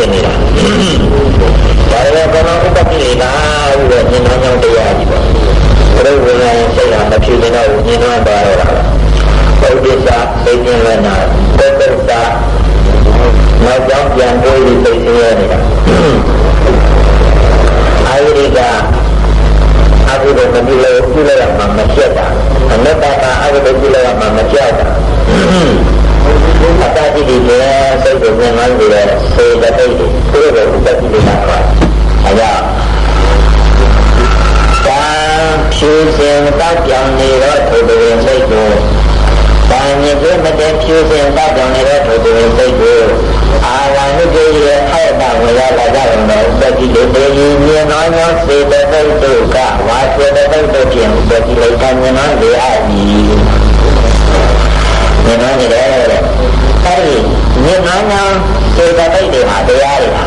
ဖြစ်နေတာဒါလည်းကောင်းဥပတိလားဥပ္ပဉာဏ်ကြောင့်တရားကြီးပေါ့ဘုရားဝင်ရင်စိတ်ဟာမဖြစ်တဲ့တော့ဉာဏ်တော့ပါတော့တာဘုဒ္ဓစာသိဉ္ဇဝနာသတ္တစာနောက်ကြောင်းပြန်တွေးပြီးသိသိရနေတာအာယိရိက အဘိဓမ္မာပြုလို့ပြုလို့ရမှာမဖြစ်တာအနတ္တကအဘိဓမ္မာပြုလို့ရမှာမဖြစ်တာအတ္တတိတိကျစိတ်ကိုမြင်မှန်းပြီးတော့စေတသိက်တွေသူတို့ကိုဥပ္ပတိလာပါအဲကြောင့်တံဖြူစင်တောက်ပြောင်နေတော့ထိုတွင်စိတ်ကို တန်မြင့်ပြမတဲ့ဖြူစင်တောက်ပြောင်နေတဲ့ထိုတွင်စိတ်ကိုအာရဏုတေရဲ့အဲ့ဒါဝေရလာကြရုံတော့ဥပ္ပတိလေတေကြီးမြင်တော်သောစေတသိက်တို့ကဝါစေတသိက်တို့ဖြင့်ဥပ္ပတိလေကမြင်တော်လေအပ်၏မြင်တော်နေတယ်အဲ့ဒီမြင်တော်သောစေတသိက်တွေဟာတရားတွေဟာ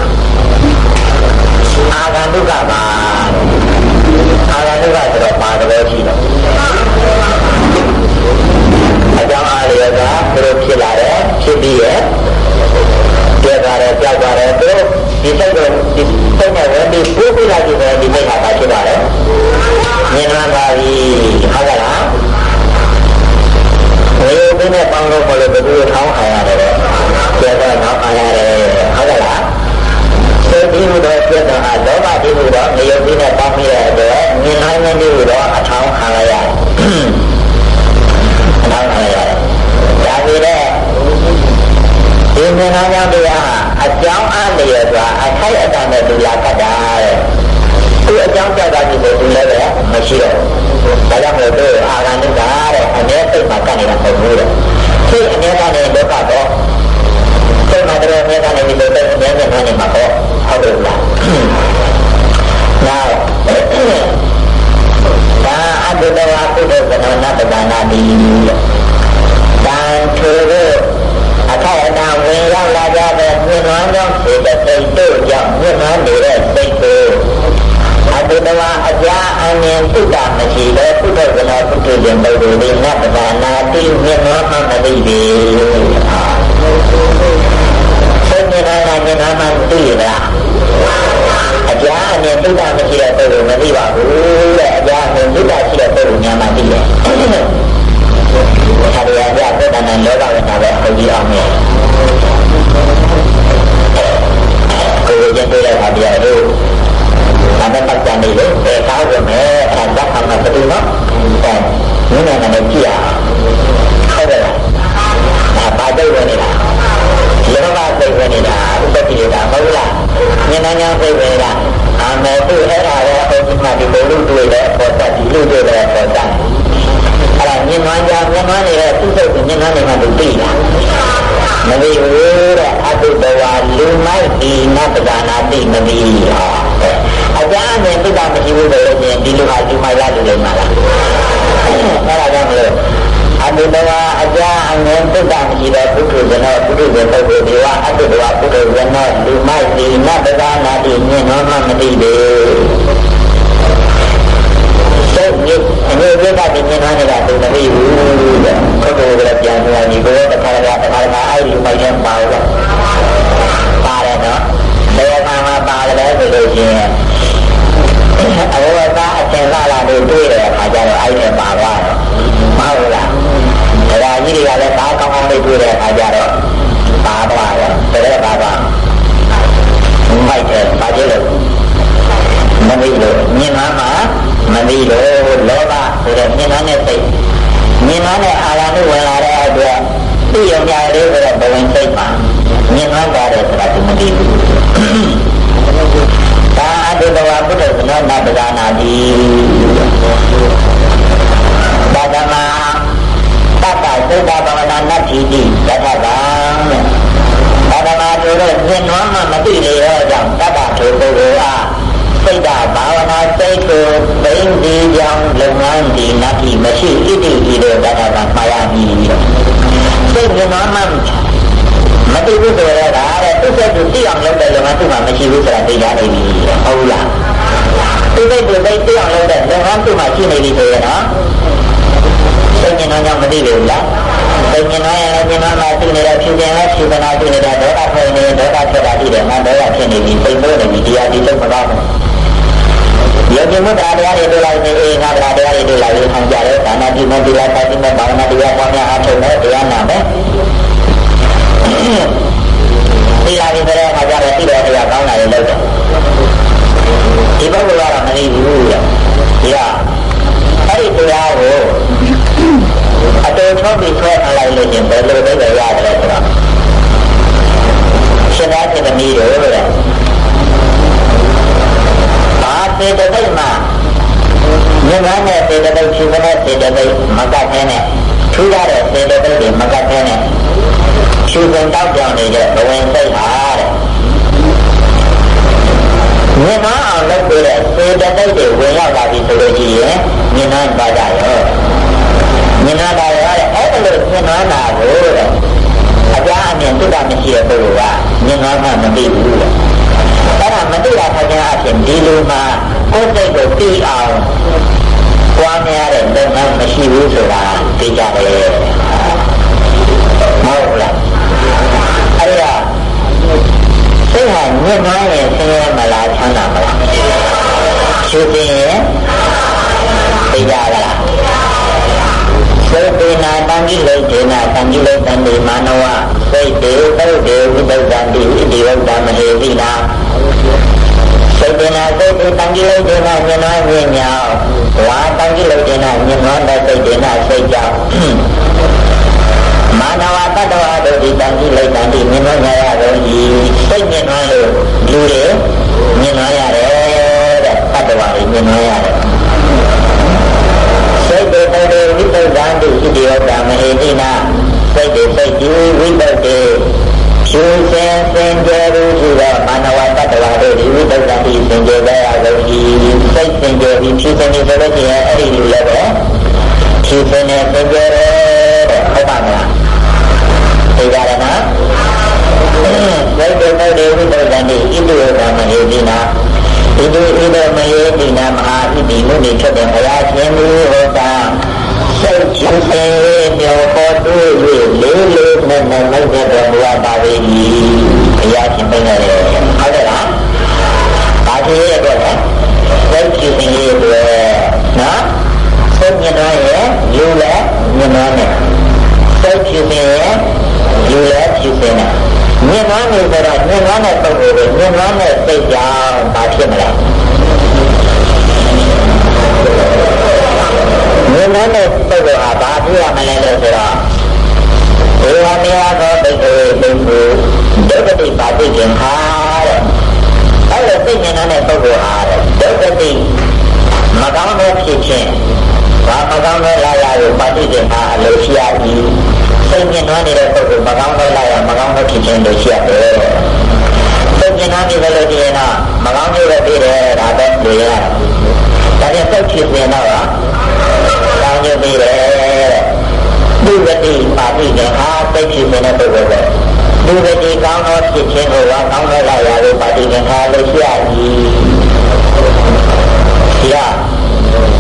အာဂန္တုကပါအာဂန္တုကဆိုတော့ပါတော်ရှိတယ်အကြောင်းအားလျော်ကသူတို့ဖြစ်လာတယ်ဖြစ်ပြီးရဲ့ပြတ်သွားတယ်ကြောက်သွားတယ်သူတို့ဒီစိတ်ကိုဒီစိတ်နဲ့ဝင်ပြီးပိုးပြလိုက်ကြည့်တယ်ဒီစိတ်ဟာဖြစ်သွားတယ်မြင်လာပါပြီဟုတ်ကဲ့လားဝေယုနဲ့ပေါင်းလို့ခေါ်လို့ဘယ်လိုထောင်းခံရတယ်လဲပြတ်တော့ထောင်းခံရတယ်ဟုတ်ကဲ့လားစိတ်ပြီးတော့ပြတ်တော့အလောဘပြီးတော့ဝေယုနဲ့ပေါင်းပြီးတဲ့အတွက်မြင်နိုင်တဲ့ပြီးတော့အထောင်းခံရရတယ်အထောင်းခံရတယ်ဒါပေမဲ့ဒီမြင်နာကြောင့်တရားအကြောင်းအားလျော်စွာအခိုက်အတန့်နဲ့သူလာကတ်တာတဲ့သူအကြောင်းကြောက်တာဒီလိုသူလည်းပဲမရှိတော့ဘူးဒါကြောင့်မို့သူအာရဏိကာတဲ့အမြဲစိတ်မှာ ကတ်နေတာမဟုတ်ဘူးတဲ့စိတ်အမြဲကနေလောကတော့စိတ်မှာတည်းအမြဲကနေဒီလိုတဲ့အမြဲကနေနေမှာပေါ့ဟုတ်တယ်လားနောက်ဒါအတုတဝါကုတ္တကနောနတ္တနာတိတန်ထိုအထောက်အနာဝင်ရောက်လာကြတဲ့မြင်နှွမ်းသောစေတသိက်တို့ကြောင့်မြင်နှွမ်းနေတဲ့စိတ်ကို အတုတဝါအကြာအမြင်သုတ္တမရှိတဲ့ပုထုဇနာပုထုဇဉ်ပုဂ္ဂိုလ်တွေနတ်ပဒါနာတိမြင်နှွမ်းမှမသိပြီစိတ်မြင်တာမြင်တာမှသိရလားအကြာအမြင်သုတ္တမရှိတဲ့ပုဂ္ဂိုလ်မသိပါဘူးတဲ့အကြာအမြင်သုတ္တရှိတဲ့ပုဂ္ဂိုလ်များမှသိတယ်ဆရာပြသက်တနာလောကဝတ္တပဲဟောကြည့်အောင်မယ်ကိုယ်ရဲ့တွေ့တဲ့အခါတရားတို့ အမပတ်ကြနေလို့အဲကားရမယ်အဲဒါကမှဘယ်လိုနော်အဲနည်းနည်းနဲ့ကြည့် တွေ့တဲ့အခါကျတော့ပါသွားတော့တဲ့ပါသွားမိုက်တယ်ပါကြလို့မသိလို့မြင်မှာမသိလို့လောဘဆိုတဲ့မြင်တဲ့စိတ်မြင်တဲ့အာရုံနဲ့ဝင်လာတဲ့အတွက်သိရုံကြလေးဆိုတဲ့ဘဝင်စိတ်မှာမြင်သွားတယ်ဆိုတာဒီမသိဘူးဒါအတုတဝပုတ္တဇနောနတ္တနာတိဘာဒမတတ္တသုဒ္ဓဘာဝ နာနတ္တိတိသတ္တဗံဘာဒမတို့ရဲ့မြင်သွားမှမသိရတော့ကြောင့်တတ္တထိုပုဂ္ဂိုလ်အားစိတ်ဓာဘာဝနာစိတ်ကိုသိသိကြောင်းလုပ်ငန်းဒီနတ်ကြီးမရှိဣတိဤတို့တတ္တကမှာရမည်စိတ်ကမှမမသိဘူးဆိုရတာတဲ့သူ့စိတ်ကိုသိအောင်လုပ်တဲ့လုပ်ငန်းသူ့မှာမရှိဘူးဆိုတာသိရနေပြီဟုတ်လားသူ့စိတ်ကိုသိသိအောင်လုပ်တဲ့လုပ်ငန်းသူ့မှာရှိနေပြီဆိုရတော့စိတ်ဉာဏ်ကြောင့်မသိဘူးလား သိဉာဏ်နဲ့ဉာဏ်မှာသိနေတဲ့ဖြူခြင်းနဲ့ဖြူနာသိနေတဲ့ဒေါသဖြစ်နေဒေါသဖြစ်တာသိတယ်ငါဒေါသဖြစ်နေပြီစိတ်ဆိုးနေပြီတရားဒီလုံးမကောင်းဘူးယောဂီမုဒ္ဒရာတရားတွေတွေ့လိုက်ရင်အေးငါတရားတွေတွေ့လိုက်ရင်ဆောင်ကြတယ်ဒါနတိမတိလာသတိမဘာဝနာတရားပေါင်းများအားထုတ်မယ်တရားနာမယ်ဒီလာပြီးတဲ့အခါကျတော့သိတဲ့တရားကောင်းတာတွေလုပ်တယ်ဒီဘက်ကတော့မသိဘူးလေဒီကအဲ့ဒီတရားကို အတူထုံးပြီးဆွဲထားလိုက်လို့ရှင်ဘယ်လိုပဲရတယ်ဆိုတော့ရှင်သာဖြစ်သမီးတို့လေဘာစေတသိက်မှာဉာဏ်နဲ့စေတသိက်ရှိတဲ့စေတသိက်မကတ်သေးနဲ့ထူးရတဲ့စေတသိက်တွေမကတ်သေးနဲ့ဖြူစင်တောက်ပြောင်နေတဲ့ဘဝင်စိတ်ဟာတဲ့မြင်နာအောင်လုပ်ပေးတဲ့စေတသိက်တွေဝင်ရောက်လာပြီဆိုလို့ရှိရင်မြင်နာပါကြရောမြင်နာပါရတဲ့အဲ့ဒါလို့ မြင်နာတာကိုတဲ့အကြအမြင်တုဒ္ဒမရှိတဲ့ပုဂ္ဂိုလ်ကမြင်နာမှမသိဘူးတဲ့အဲ့ဒါမသိတာခကြအဖြစ်ဒီလိုမှကိုယ်စိတ်ကိုသိအောင်ပွားများတဲ့လုပ်ငန်းမရှိဘူးဆိုတာသိကြတယ်မဟုတ်လားအဲ့ဒါစိတ်ဟာညစ်နွမ်းရင်ဆင်းရဲမလားချမ်းသာမလားရှုသိရင်သိကြလား စေတေနာတံကိလေတေနာတံကိလေတံဒီမာနဝစိတ်တေသုတ်တေဝိတုဒ္ဒံတိဣတိဝတ္တမဟေတိနာစေတေနာစိတ်တေတံကိလေတေနာညနွမ်းခြင်းမြောက်ဝါတံကိလေတေနာညနွမ်းတဲ့စိတ်တေနာစိတ်ကြောင့်မာနဝတတ္တဝါတို့ဒီတန်ကြီးလိုက်တန်ကြီးမြင်လို့ရရတော့ မြင်သွားနေကြတော့မြင်သွားတဲ့ပုံကိုမြင်သွားတဲ့စိတ်ကြောင့်ဘာဖြစ်မလဲမြင်သွားတဲ့ပုံကဘာဖြစ်ရမလဲလို့ဆိုတော့ဧဝမေယသောပိက္ခေပိက္ခုဒုက္ခတိပါတိကျင်ဟာတဲ့အဲ့လိုသိဉာဏ်နဲ့ပုံကိုဟာတဲ့ဒုက္ခတိမကောင်းတဲ့ဖြစ်ခြင်းဘာမကောင်းတဲ့လာရကိုပါတိကျင်ဟာအလိုရှိရသည် စိတ်မြင်သွားနေတဲ့ပုဂ္ဂိုလ်မကောင်းတဲ့လာရမကောင်းတဲ့ဖြစ်ခြင်းတွေရှိရတယ်စိတ်မြင်သွားပြီလို့ဒီရင်တော့မကောင်းတဲ့ပြည်တယ်ဒါပဲတွေ့ရတယ်ဒါပြန်စိတ်ဖြစ်နေတော့ကောင်းကျိုးပြီးတယ်သူဝတိပါတိကဟာစိတ်ဖြစ်နေတဲ့ပုဂ္ဂိုလ်ပဲသူဝတိကောင်းသောဖြစ်ခြင်းကိုကောင်းတဲ့လာရကိုပါတိကဟာလို့ရှိရသည်ဒီက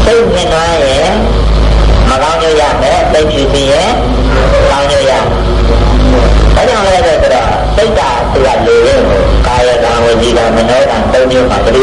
စိတ်မြင်သွားရင်မကောင်းကြရမယ် စိတ်ဖြစ်ပြီးရင်ကောင်းကြရဒါကြောင့်လည်းဆိုတော့စိတ်ကသူကလေရင်ကိုကာယကံဝစီကံမနောကံသုံးမျိုးမှာဘယ်လို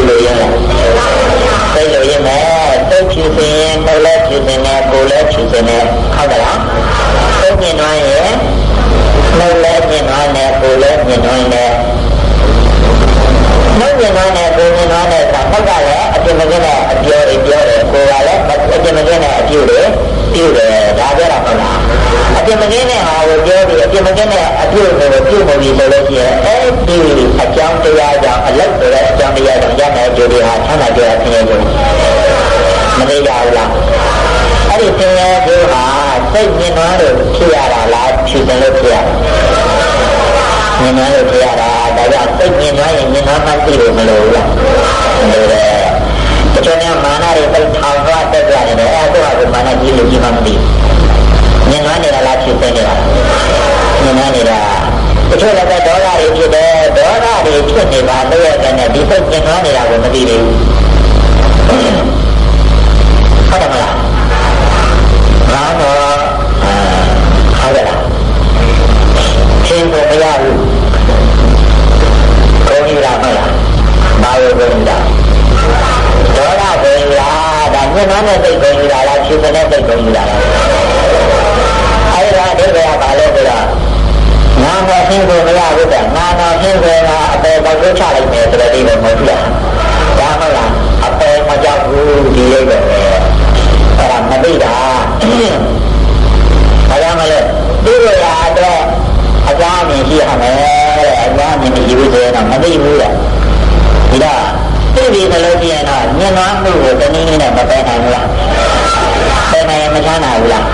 လေရ ယ်နိုင်ရင်မချမ်းသာဘူးလား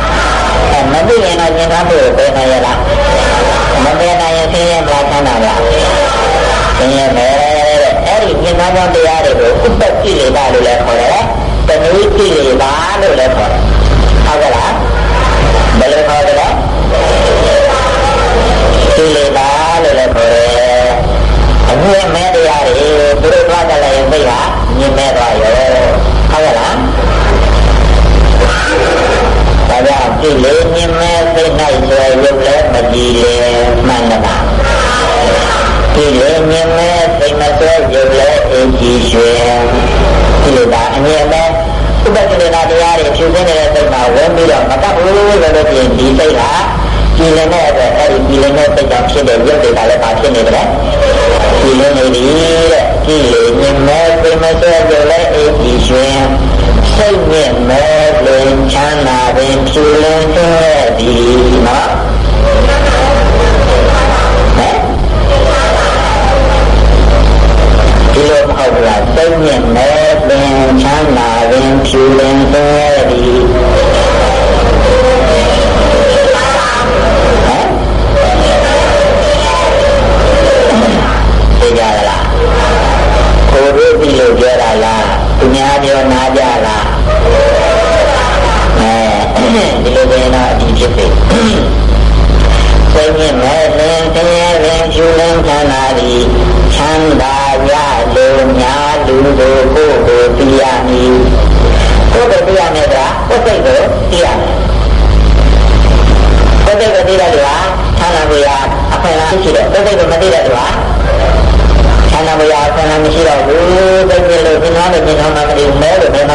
အဲမသိရင်တော့မြင်သွားမှုကိုပယ်နိုင်ရလားမပယ်နိုင်ရင်ဆင်းရဲမလားချမ်းသာလားဆင်းရဲမယ်တဲ့အဲ့ဒီမြင်သွားသောတရားတွေကိုဥပ္ပကိလေသာလို့လည်းခေါ်တယ်တဏှိကိလေသာလို့လည်းခေါ်တယ်ဟုတ်ကဲ့လားဘယ်လိုခေါ်ကြလဲကိလေသာလို့လည်းခေါ်တယ်အမြင်မဲ့တရားတွေသူတို့သွားကြလိုက်ရင်သိတာမြင်မဲ့သွားရောဟုတ်ကဲ့လားဒါ ကြောင့်ကိလေမြင်မဲ့သိနိုင်ဆွဲရုပ်လည်းမကြည်လေမှန်လားကိလေမြင်မဲ့သိမဆွဲရုပ်လည်းအကြည်ရွှင်ကိလေသာအမြင်မဲ့ဥပဒေနာတရားတွေဖြူစင်းနေတဲ့စိတ်မှာဝင်ပြီးတော့မတတ်ဘူးလို့လို့ပြင်ဒီစိတ်ဟာကြည်လင်တဲ့အတွက်အဲ့ဒီကြည်လင်တဲ့စိတ်ကြောင့်ဖြစ်တဲ့ရုပ်တွေကလည်းပါဖြစ်နေတယ်ကြည်လင်နေပြီတဲ့ကြည်လေမြင်မဲ့ပြမစဲကြလဲအေးကြည်ရွှင်စိတ်နဲ့မဲ့လ င်ချမ်းသာပင်ဖြူလင်တဲ့ဒီနော်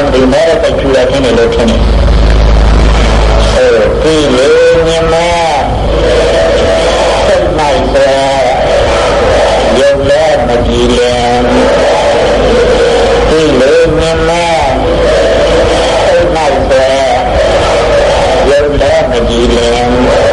မဲလို့မဲမှမသိဘူးမဲတော့စိတ်ချူရခြင်းနေလို့ထင်တယ်အဲဒီလေမြင်မဲ့စိတ်နိုင်ဆွဲရုပ်လည်းမကြည်လင်ဒီလေမြင်မဲ့စိတ်နိုင်ဆွဲရုပ်လည်းမကြည်လင်ငါ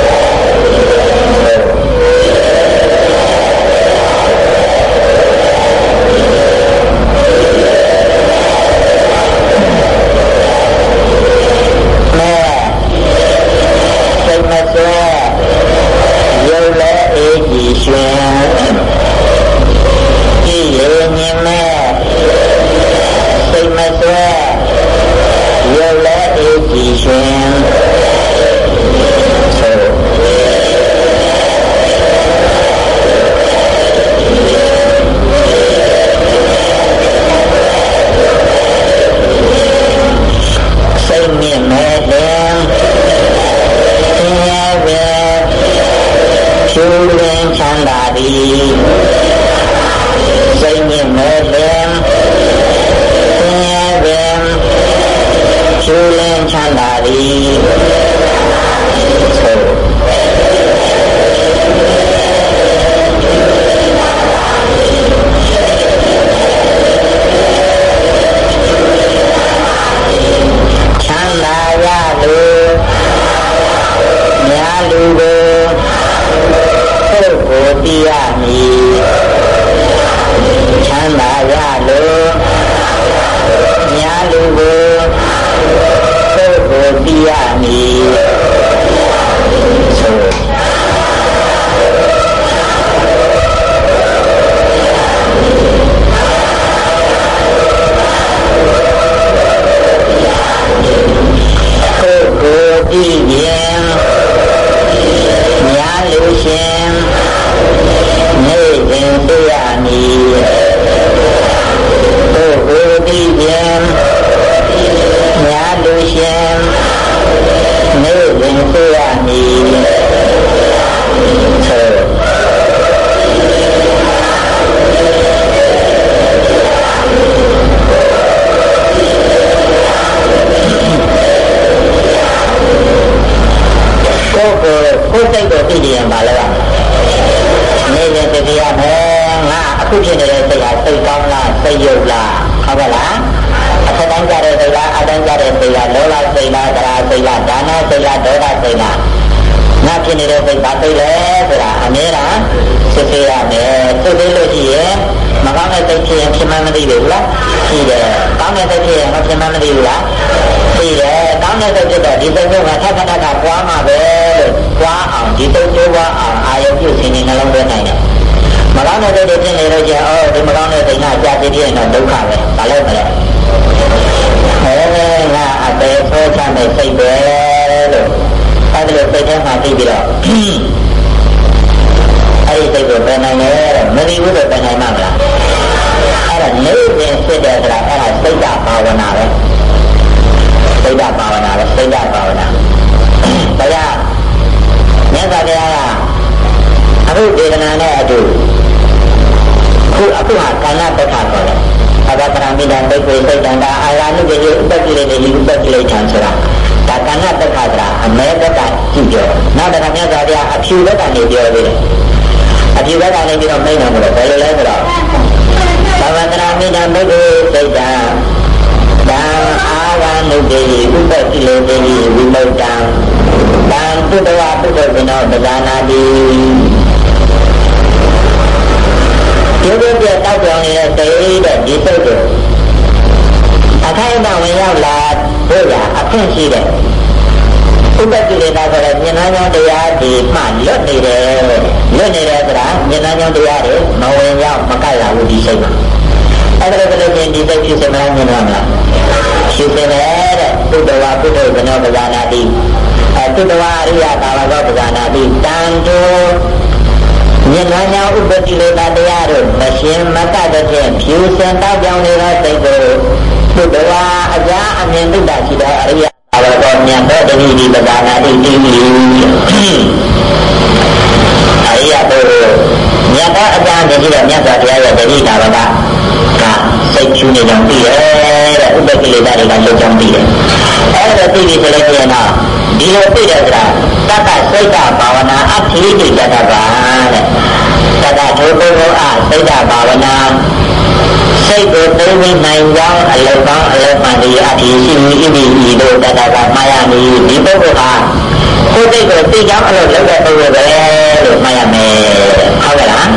စစ်ဆေးလို့ရှိရင်မကောင်းတဲ့စိတ်ဖြစ်ရင်ဖြစ်မှမသိဘူးလားရှိတယ်ကောင်းတဲ့စိတ်ဖြစ်ရင်မဖြစ်မှမသိဘူးလားရှိတယ်ကောင်းတဲ့စိတ်ဖြစ်တော့ဒီစိတ်ကထပ်ထပ်ထပ်ပွားမှာပဲလို့ပွားအောင်ဒီစိတ်တိုးပွားအောင်အာရုံပြုစင်နေနှလုံးသွင်းနိုင်တယ်မကောင်းတဲ့စိတ်တွေဖြစ်နေလို့ကျအော်ဒီမကောင်းတဲ့စိတ်ကကြာတည်ပြီးရင်တော့ဒုက္ခပဲဘာလို့မလဲအဲငါအပေဆိုးချမ်းတဲ့စိတ်ပဲလို့အဲဒီလိုစိတ်ထဲမှာသိပြီးတော့ အဲ့ဒီစိတ်ကိုပယ်နိုင်တယ်မသိဘူးဆိုပယ်နိုင်မှာမလားအဲ့ဒါနေစဉ်ဖြစ်တယ်ဆိုတာအဲ့ဒါစိတ်ဓာတ်ဘာဝနာပဲစိတ်ဓာတ်ဘာဝနာပဲစိတ်ဓာတ်ဘာဝနာဒါကြောင့်မြတ်စွာဘုရားကအခုဒေသနာနဲ့အတူခုအခုဟာကာလပဋ္ဌာခေါ်တယ်အဘပရမိတံဒိဋ္ဌိစိတ်တံဒါအာရဏုကေဥပ္ပကိလေနေဥပ္ပကိလေထံဆိုတာဒါကာလပဋ္ဌာဆိုတာအမဲဘက်ကကြည့်ပြောနောက်တစ်ခါမြတ်စွာဘုရားအဖြူဘက်ကနေပြောသေးတယ်အဖြူဘက်က နေပြီးတော့မိန့်တော် ကြာမြင်ပြီးတော့မြတ်စွာဘုရားရဲ့တတိတာဘကကစိတ်ချူနေကြောင်းသိတယ်တဲ့ဥပ္ပကိလေသာတွေကလွတ်ကြောင်းသိတယ်အဲ့ဒါသိပြီဆိုလို့ရှိရင်တော့ဒီလိုသိတယ်ဆိုတာတတ္တစိတ်တဘာဝနာအထိတိတတ္တပါတဲ့တတ္တဒုက္ခရောအစိတ်တဘာဝနာစိတ်ကိုသိသိနိုင်ကြောင်းအလောကောင်းအလောမှန်ဒီအထိရှိဤဤဤတို့တတ္တကမာယာမီဒီပုဂ္ဂိုလ်ဟာ ကိုယ်စိတ်ကိုသိကြောင်းအလောလုပ်တဲ့ပုဂ္ဂိုလ်ပဲလို့မှတ်ရမယ်ဟုတ်ကဲ့လား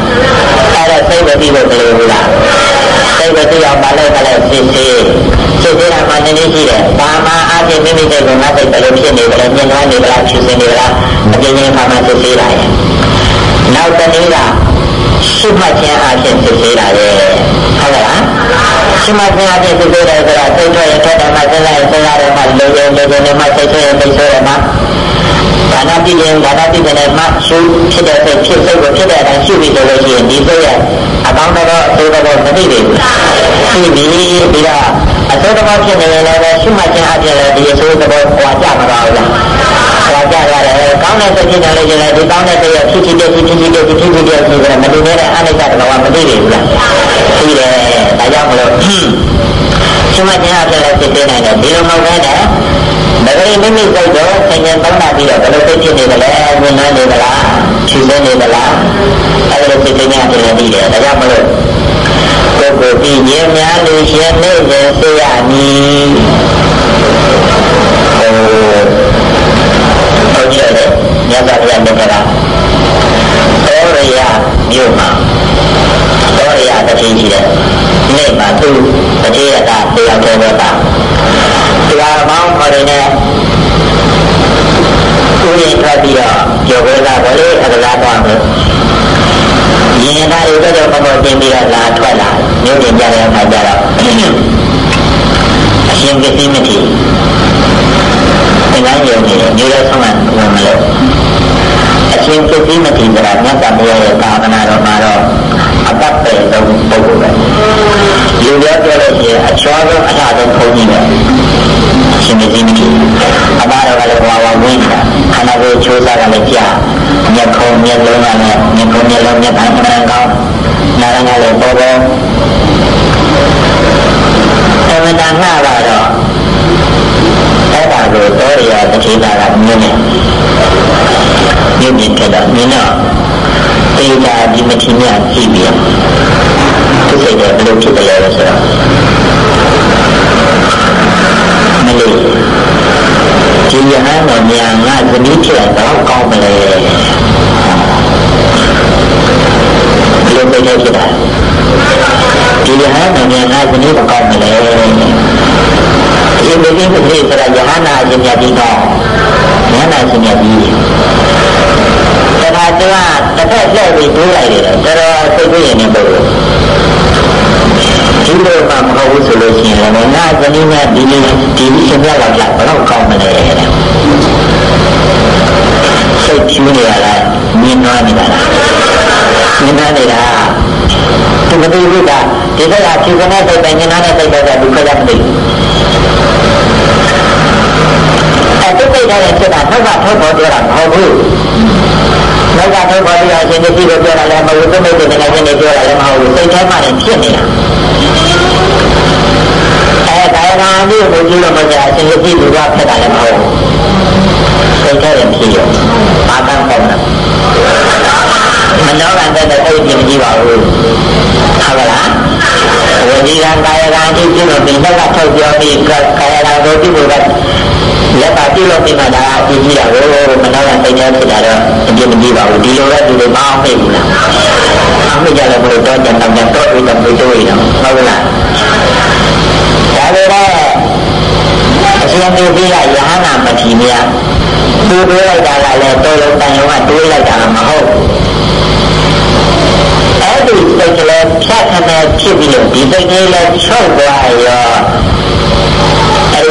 အဲ့ဒါစိတ်ကိုသိဖို့ဘယ်လိုလဲစိတ်ကိုသိအောင်မလုပ်မလဲစစ်စစ်စစ်စစ်တာမှနည်းနည်းရှိတယ်ဘာမှအချင်းမိမိစိတ်ကိုငါစိတ်ဘယ်လိုဖြစ်နေကြလဲမြင်လာနေကြလားဖြစ်နေကြလားအပြင်းချင်းခါမှစစ်စစ်လာရင်နောက်တနည်းကရှုမှတ်ခြင်းအချင်းစစ်စစ်လာရဲ့ဟုတ်ကဲ့လားရှုမှတ်ခြင်းအချင်းစစ်စစ်တယ်ဆိုတာစိတ်ထွက်ရထွက်တယ်မှစဉ်းစားရစဉ်းစားတယ်မှလုံရုံလုံရုံနဲ့မှစိတ်ထွက်ရစိတ်ဆွဲတယ်မှ ဘာသာပြည့်ရင်ဘာသာပြည့်တယ်မှရှုဖြစ်တဲ့စိတ်ဖြစ်စိတ်ကိုဖြစ်တဲ့အတိုင်းရှုပြီးဆိုလို့ရှိရင်ဒီစိတ်ရဲ့အကောင်းတော့အဆိုးတော့မသိသေးဘူးရှိပြီပြီးတော့အဆိုးတော့ဖြစ်နေရင်လည်းရှုမှတ်ခြင်းအပြင်လည်းဒီအဆိုးတော့ကြွာကြမှာပါလားကြွာကြရတယ်ကောင်းတဲ့စိတ်ဖြစ်နေလို့ရှိရင်ဒီကောင်းတဲ့စိတ်ရဲ့ဖြစ်ဖြစ်တဲ့ဖြစ်ဖြစ်တဲ့ဖြစ်ဖြစ်တဲ့ဆိုတော့မတူတဲ့အနိစ္စတော်ကမသိသေးဘူးလားသိတယ်ဒါကြောင့်မလို့ရှုမှတ်ခြင်းအပြင်လည်းဖြစ်နေနိုင်တယ်ဒီလိုမဟုတ်ဘဲနဲ့ ဒါကြိမိမိစိတ်တော့ဆင်ញံတောင်းတာပြီးတော့ဘယ်လိုစိတ်ဖြစ်နေကြလဲဉာဏ်နဲ့နေကြလားဖြူစင်းနေကြလားအဲ့လိုစိတ်ညာပြင်ပြီးတယ်ဒါကြောင့်မလို့ပုဂ္ဂိုလ်ပြီးဉာဏ်များလို့ရှင်နေစဉ်သိရမည်ဟိုဘုရားလေမြတ်စွာဘုရားမြတ်ကသောရိယမြို့မှာသောရိယတစ်ချိန်ရှိတယ်နေ့မှာသူတတိယကတရားတော်တော့ တာတရားမောင်းခေါ်နေတဲ့ ဒီယဟန်တော်များငါဇနီးဖြစ်တော့ကောင်းမလဲဘယ်လိုပဲဖြစ်တာဒီယဟန်တော်များငါဇနီးမကောင်းမလဲဒီလိုဒီလိုဆိုတော့ယဟနာအရှင်မြတ်ကြီးတော့ယဟနာအရှင်မြတ်ကြီးတခါတည်းကတစ်ဖက်လှည့်ပြီးတွေးလိုက်တယ်တော်တော်စိတ်ကြည့်နေပု ဂ္ဂိုလ်ဒီလိုမှမဟုတ်ဘူးဆိုလို့ရှိရင်လည်းငါဇနီးနဲ့ဒီလိုဒီရှင်မြတ်လောက်လာဘယ်တော့ကောင်းမလဲစိတ်ချူးနေရလားမြင်သွားနေတာလားမြင်သွားနေတာသူမသိဘူးကဒီဘက်ကဖြူကနေစိတ်ပဲမြင်သွားတဲ့စိတ်ပဲကဒုက္ခရောက်မသိဘူးအဲစိတ်စိတ်တဲ့ဖြစ်တာနောက်ကထုတ်ပေါ်ပြောတာမဟုတ်ဘူး နောက်ကထုတ်ပေါ်ပြောအရှင်ကြီးကိုပြောတာလည်းမဟုတ်ဘူးသူမိတ်တွေနဲ့ရှင်တွေပြောတာလည်းမဟုတ်ဘူးစိတ်ထဲမှာလည်းဖြစ်နေတာအဲဒါကလည်းဘုရားလို့မကြအရှင်ကြီးကဖြစ်တာလည်းမဟုတ်ဘူးစိတ်ထဲလည်းဖြစ်ရောအာတန်ပေါ့နော်မနောကံတဲ့အဲ့ဒီမကြည့်ပါဘူးဟုတ်ကလားဝိညာဉ်ကာယကံအကြည့်ပြုလို့ဒီဘက်ကထုတ်ပြောပြီးကာယကံကိုပြုလို့က လက်ပါပြုလို့ပြီးမှဒါအကြည့်ကြည့်တာကိုမနောကံစိတ်ထဲဖြစ်တာတော့အကြည့်မကြည့်ပါဘူးဒီလိုပဲဒီလိုမအောင်မိဘူးလားအောင်မိကြလည်းဘယ်လိုတော့ကြံတော့တော့ပြီးတော့ပြီးတော့ဟုတ်ကလားဒါပေမဲ့အရှင်မေကြီးကယဟနာမထေရသူတွေးလိုက်တာကလည်းတော်လုံးတန်ရုံကတွေးလိုက်တာမဟုတ်အဲ့ဒီစိတ်ကလေးဖြတ်ခနဲ့ဖြစ်ပြီးတော့ဒီစိတ်ကလေးလည်းချုပ်သွားရော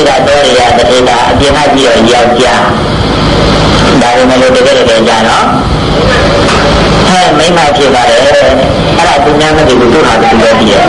အဲ့ဒီကတော့ရတဲ့တေတာအပြင်ကပြီးတော့ယောက်ျားဒါပေမဲ့လို့တကယ်တကယ်ကြာတော့ဟဲ့မိမဖြစ်ပါတယ်အဲ့ဒါသူများမသိဘူးသူဟာသူပဲပြီးရဲ့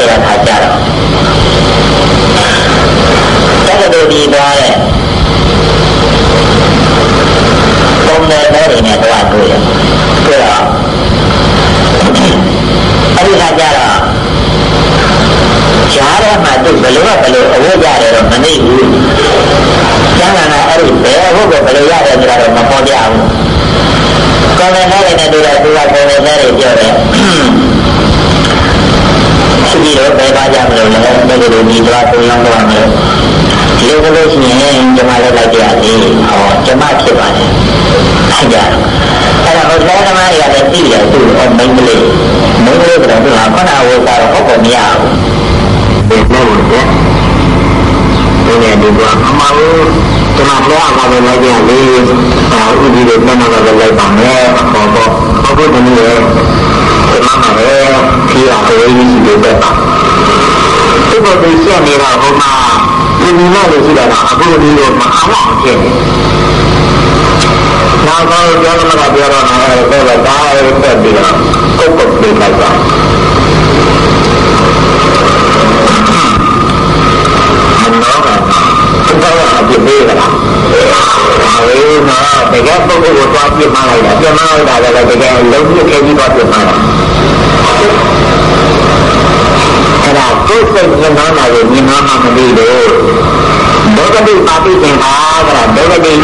highway ပေါ်ရောက်နေတဲ့ခါကျတော့တက္ကသိုလ်ဒီသွားတဲ့ပုံစံတွေနဲ့တော့တွေ့ရတွေ့တော့အဲ့ဒီခါကျတော့ကြားထဲမှာသူဘယ်လိုဘယ်လိုအဝတ်ရတယ်တော့မသိဘူးကျမ်းဂန်ကအဲ့ဒီဘယ်အဝတ်ကိုဘယ်လိုရတယ်ဆိုတာတော့မပေါ်ပြဘူးကောင်းတဲ့နေနဲ့တွေ့တော့သူကကောင်းတဲ့နေတွေပြောတယ်ရှိပြီးတော့ဘယ်ပါကြမလို့လဲဘယ်လိုဒီသွားကိုရောက်တော့မလို့ဒီလိုလို့ရှိရင်ကျမလည်းလိုက်ကြလေဟောကျမဖြစ်ပါတယ်ဟုတ်ကြအဲ့ဒါဘုရားသမားတွေကလည်းသိတယ်သူ့အမင်းကလေးမင်းကလေးကတော့သူကခဏဝေစားတော့ဟုတ်ကောမရဘူးဘယ်လိုလဲဒီနေ့ဒီကွာအမလို့ကျမဘုရားကလည်းလိုက်ကြလေအာဥဒီလိုမှမကလည်းလိုက်ပါမယ်ဟောတော့ဟောဖို့တည်းလေကျမကလည်း ဖြေရဟေးကြီးလို့ပဲပါသူ့ကိုသိချက်နေတာဟိုမှာဒီလိုလို့ရှိတာကအခုဒီလိုမအောင်အောင်ဖြစ်နေနောက်တော့ကျောင်းမှာပြောတော့လည်းတော့ဒါရဲတက်ပြီးတော့ကုတ်ကုတ်ပြေးလိုက်တာမနောကသူကအပြစ်ပေးတာအေးနော်တကယ်ပုဂ္ဂိုလ်ကိုသွားပြစ်မှလိုက်တာပြစ်မှလိုက်တာလည်းတကယ်လုံးပြစ်ခဲ့ပြီးသွားပြစ်မှတာအဲ့ဒါ ကိုယ်စိတ်ဉာဏ်နာကိုဉာဏ်နာမှမသိလို့ဒုက္ခတိပါတိသင်္ခါကဒုက္ခတိ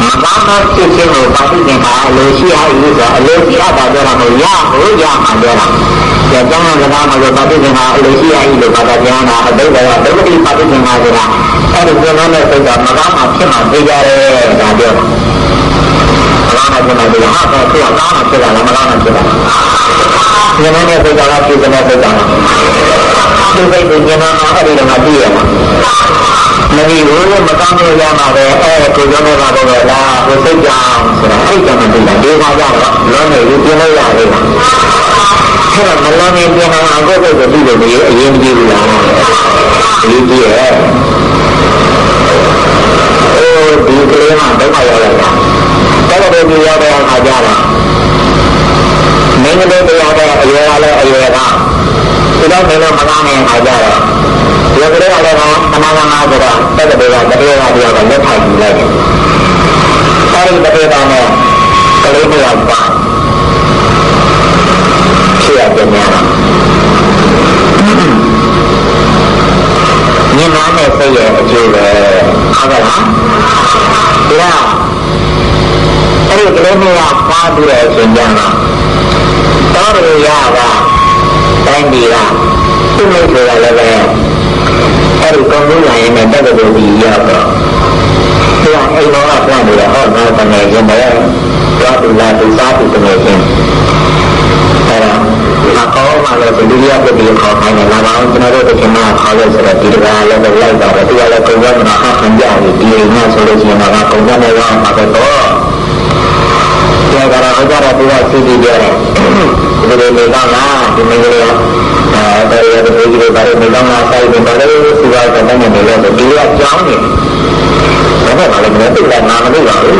မကောင်းသောဖြစ်ခြင်းကိုပါတိသင်္ခါအလိုရှိရည်ဆိုအလိုရှိအပ်တာပြောတာမဟုတ်ရကိုရမှာပြောတာ။ကြောင်းကဘာမှမပါတိသင်္ခါအလိုရှိရည်လို့ဘာသာပြန်တာအတိတ်ကဒုက္ခတိပါတိသင်္ခါဆိုတာအဲ့ဒီပြောတဲ့စိတ်ကမကောင်းမှဖြစ်မှသိကြတယ်ဒါပြောတာ။မကောင်းမှဖြစ်မှသိတာဟာတော့သူကကောင်းမှဖြစ်တာလားမကောင်းမှဖြစ်တာလားဉာဏ်နဲ့စိတ်ကလားပြည့်စုံတဲ့စိတ်က လားဒီစိတ်ကိုဉာဏ်နဲ့အဲ့ဒီတော့သိရမှာမဒီဘူးမကောင်းလို့ရမှာပဲအဲ့ကိုကြောင့်လည်းပါတော့လားကိုစိတ်ကြောင့်ဆိုတာအဲ့ကြောင့်မသိတာဒီခါကျတော့လုံးနေပြီးပြင်းလို့ရသေးတာအဲ့တော့မလုံးနေပြင်းအောင်ကိုယ့်ကိုယ်ကိုသိလို့ဒီအရင်ကြည့်ဘူးလားဒီကြည့်ရဲ့အိုးဒီကလေးမှဒုက္ခရောက်လာတာတော်တော်ကြီးရောက်တဲ့အခါကျတော့မင်းကလေးတရားတဲ့အရွယ်ကလည်းအရွယ်က ဒီတော့မင်းတို့မကားနိုင်အခါကျတော့ဒီကလေးကလည်းခဏခဏဆိုတော့တက်တဲ့ကတည်းကတည်းကတည်းကလက်ထိုင်ကြည့်လိုက်တယ်အဲဒီတည်းကနဲ့ကလေးမျိုးပါဖြစ်ရတယ်များမြင်နာနဲ့စိတ်ရဲ့အကျိုးပဲဟုတ်ကဲ့လားဒါအဲ့ဒီကလေးမျိုးကပါပြီးတဲ့အချိန်ကျတော့တော်ရရတာ တိုင်းပြည်ကသူ့မိတ်ဆိုတာလည်းပဲအဲ့ဒီကောင်းလို့လာရင်လည်းတက်တဲ့လူကြီးရောက်တော့သူကအိမ်တော်ကပြန်ပြီးတော့ဟောတော့တကယ်ချင်းပဲတော့သူလာသူစားသူတကယ်ချင်းအဲ့ဒါအကောင်းမှလည်းဒီလိုရပြပြီးခေါ်ခိုင်းတယ်လာပါအောင်ကျွန်တော်တို့ကကျွန်တော်ခေါ်လို့ဆိုတော့ဒီတကားလည်းလိုက်တော့သူကလည်းကုန်ရမှာဟောခံကြတယ်ဒီအိမ်ကဆိုလို့ရှိရင်တော့ကုန်ရနေတော့မှာတော့ကျေကြတာဟောကြတာသူကစီးပြီးကြတယ် ဒီလိုနေတော့လားဒီမင်းကလေးအဲဒါရတဲ့ဒီလိုပါရနေတော့လားဆိုင်နေပါလေသူကတော့မနေလို့ဒီကကြောင်းနေဘာမှမလုပ်ဘူးသူကနာမလို့ပါဘူး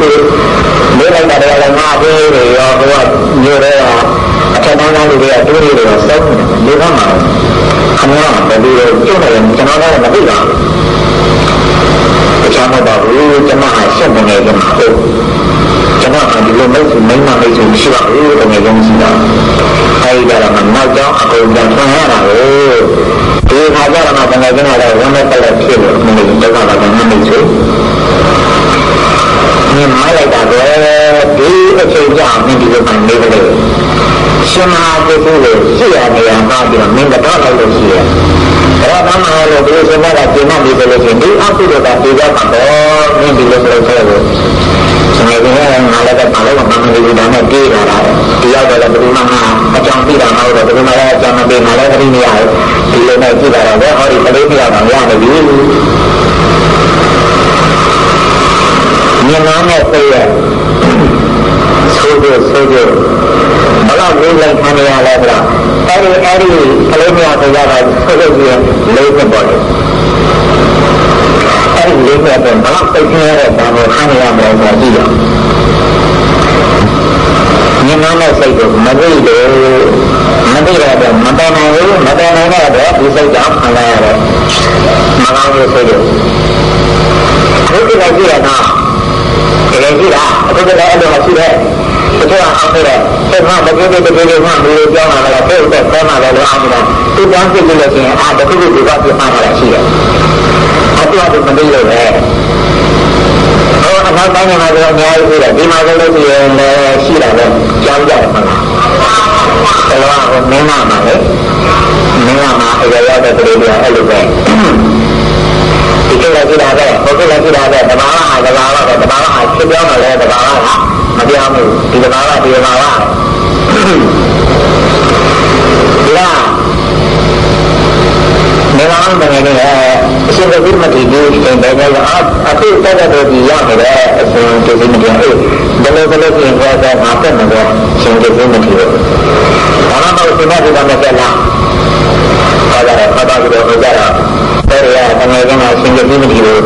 နေလိုက်တာလည်းငါပြေးတယ်ရောဘုရားညိုတယ်အထက်တန်းသားလူတွေကတွေးတွေတော့စောင်းနေတယ်မှာခမောဘယ်လိုကျုပ်တယ်ကျွန်တော်လည်းမသိပါဘူးတခြားမဟုတ်ပါဘူးကျွန်မဟာရှက်နေတယ်မှာဟုတ်ကျွန်တော်ကဒီလိုမိတ်ဆွေမိန်းမမိတ်ဆွေရှိပါဘူးတကယ်လုံးရှိတာ အဲဒီကြတော့နောက်ကြောင်းအကုန်ပြန်ထွန်ရတာကိုဒီခါကျတော့မှတကယ်ချင်းကတော့ဝမ်းနဲ့တက်လက်ဖြစ်လို့မလို့တော့ကတော့မိတ်ဆွေမြင်မလိုက်တာပဲဒီအချိန်ကြောင့်မင်းဒီလိုမှနေပါလေရှင်မဟာပုဂ္ဂိုလ်ကိုရှိရနေရမှာပြီးတော့မင်းကတော့လိုက်လို့ရှိရတော့ဘာမှလည်းဒီလိုစဉ်းစားတာကျင့်မှဒီလိုဆိုရင်ဒီအကုသိုလ်ကပြေကြမှာတော့မင်းဒီလိုဆိုလို့ဆ ရာကငါလည်းပါလို့မမလေးဒါနဲ့ပြေးလာတာဒီရောက်တော့ဘယ်သူမှအကြောင်းပြတာမဟုတ်တော့ဘယ်သူမှလည်းအကြောင်းမပေးမှလည်းတတိမရဘူးဒီလိုနဲ့ကြည့်တာတော့ဟောဒီကလေးပြတော့ရနေပြီမြင်နာနဲ့သိရဆိုးဆိုးဆိုးဆိုးဘလောက်လေးလိုက်ခံရလဲဗျာအဲ့ဒီအဲ့ဒီကလေးများဆိုရတာဆိုးဆိုးကြီးလေးပဲပေါ့အဲ့ဒီလေးပဲဘလောက်သိရတဲ့ဘာလို့ခံရမလဲဆိုကြည့်ရမြင် တဲ့စိတ်ကိုမသိလို့မသိရတော့မတန်နိုင်ဘူးမတန်နိုင်တော့ဒီစိတ်ကြောင့်ခံရရတယ်မကောင်းလို့ဆိုလို့ဘုရားကြည့်ရတော့တကယ်ကြည့်တာအခုကလည်းအဲ့လိုရှိတယ်တချို့အောင်ဆိုတော့ဆက်မှမကြည့်တဲ့တကယ်ကြီးမှဘယ်လိုကြောင်းလာလဲတဲ့တဲ့ဆဲမှာလည်းအောင်တယ်သူတောင်းကြည့်လို့ရှိရင်အာတခုခုဒီကပြမှားတာရှိတယ်အခုကမသိလို့ပဲ ဟိုအနောက်တိုင်းမှာတော့အများကြီးရှိတယ်ဒီမှာလည်းလို့ရှိရင်လည်းရှိတာပဲကြောင်းကြတယ်ဟုတ်လားဘယ်လိုကမင်းမမှာလေမင်းမမှာအရာရတဲ့ကလေးတွေအဲ့လိုပဲဒီကိစ္စကြည့်တာပဲဘုရားကြည့်တာပဲတဘာဝဟာတဘာဝပဲတဘာဝဟာဖြစ်ပြောင်းတယ်လေတဘာဝဟာမပြောင်းဘူးဒီတဘာဝဒီတဘာဝဒီလားမေမောင်းတယ်လေအရှင်ဘုရားမတိဘူးဒီတိုင်းပဲလေအခုတက်တဲ့ဒီရောက်နေတဲ့အရှင်ဒီလိုမျိုးအေးဘယ်လိုဘယ်လို ပြင်သွားတာမှာတက်နေတော့ရှင်ဒီလိုမတိဘူးဘာမှမဟုတ်ရှင်မဒီကမှာဆက်လာဟောကြတယ်ဟောတာပြီးတော့ဟောကြတာတဲ့ရတကယ်ကမှရှင်ဒီလိုမတိဘူး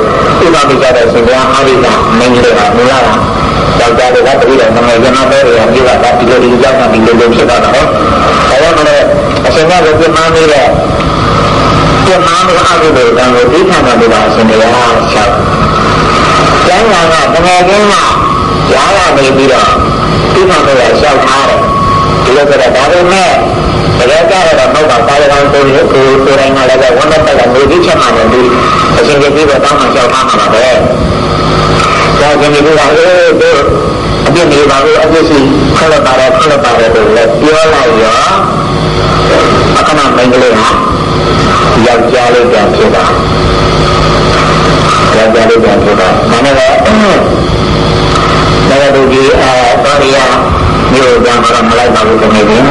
ဥပပိကြတဲ့ရှင်ဘုရားအာရိကမင်းကြီးကမူလာတာယောက်ျားတွေကတတိယသမယနာတဲ့ရပြတာဒီလိုဒီကြောင့်ဒီလိုဖြစ်တာတော့အဲဒါမှလည်းအရှင်ကလည်းပြမနေတဲ့ပြမတဲ့အကုသိုလ်ကံကိုသိခံတာလို့အရှင်တရားလျှောက်ကျမ်းဂန်ကတကယ်ကင်းကရားရနေပြီးတော့ သိခံလို့လျှောက်ထားတယ်ဒီလိုဆိုတော့ဒါပေမဲ့တကယ်ကြတော့မဟုတ်ပါကာယကံကိုကိုကိုယ်တိုင်ကလည်းဝန်တော့တက်နေပြီးချက်မှလည်းဒီအရှင်ကြီးပြီးတော့တောင်းမှလျှောက်ထားမှာပါပဲဒါကြောင့်ဒီလိုကအေးတို့အပြစ်နေပါဘူးအပြစ်ရှိခက်လက်ပါတယ်ခက်လက်ပါတယ်လို့လည်းပြောလိုက်ရောအခဏမင်းကလေးဟာယောက်ျားလေးပြန်ဖြစ်တာယောက်ျားလေးပြန်ဖြစ်တာမနလည်းဒါကဒီအဲ မျိုးကမလိုက်ပါဘူးခင်ဗျာ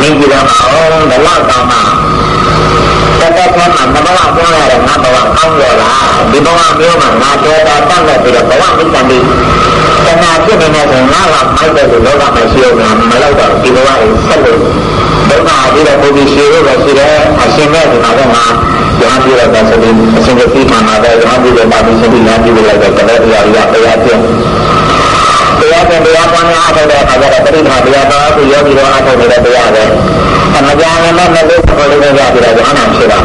မိကြီးတော့အောင်ဘလောက်တော့မှတက်တက်ခဲမှမဘလောက်ပြောရတဲ့ငါဘဝအောင်းရလားဒီဘဝမျိုးမှာငါတော့တာတက်လက်ပြီးတော့ဘဝမိတ်ဆန်ပြီးတဏှာဖြစ်နေတဲ့ဆိုငါကမိုက်တယ်လို့လောကမှာရှိအောင်မလောက်တော့ဒီဘဝကိုဆက်လို့ဘုရားပြီးတော့ပုံပြီးရှိလို့ပဲရှိတယ်အရှင်မဲ့ဒီမှာတော့ငါရဟန်းပြီးတော့ဆိုပြီးအရှင်ကပြီးမှမှာပဲရဟန်းပြီးတော့ပါပြီးဆိုပြီးလမ်းပြီးလိုက်တော့တလဲတရားကြီးကတရားပြ င့်တရားကျင့်တရားပွားများအားထုတ်တဲ့အခါကျတော့ပရိမာတရားတော်အခုယောဂီတော်အားထုတ်နေတဲ့တရားပဲအမကြာနဲ့လည်းမလို့ခေါ်လို့ရပြီးတော့ရဟန်းအောင်ဖြစ်တာ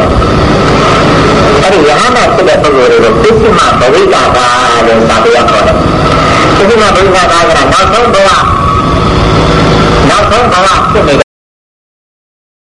အဲ့ဒီရဟန်းမှာဖြစ်တဲ့ပုဂ္ဂိုလ်တွေကိုသစ္စာဘဝိတာပါလို့သာတရားခေါ်တယ်သစ္စာဘဝိတာပါကနောက်ဆုံးဘဝနောက်ဆုံးဘဝဖြစ်နေ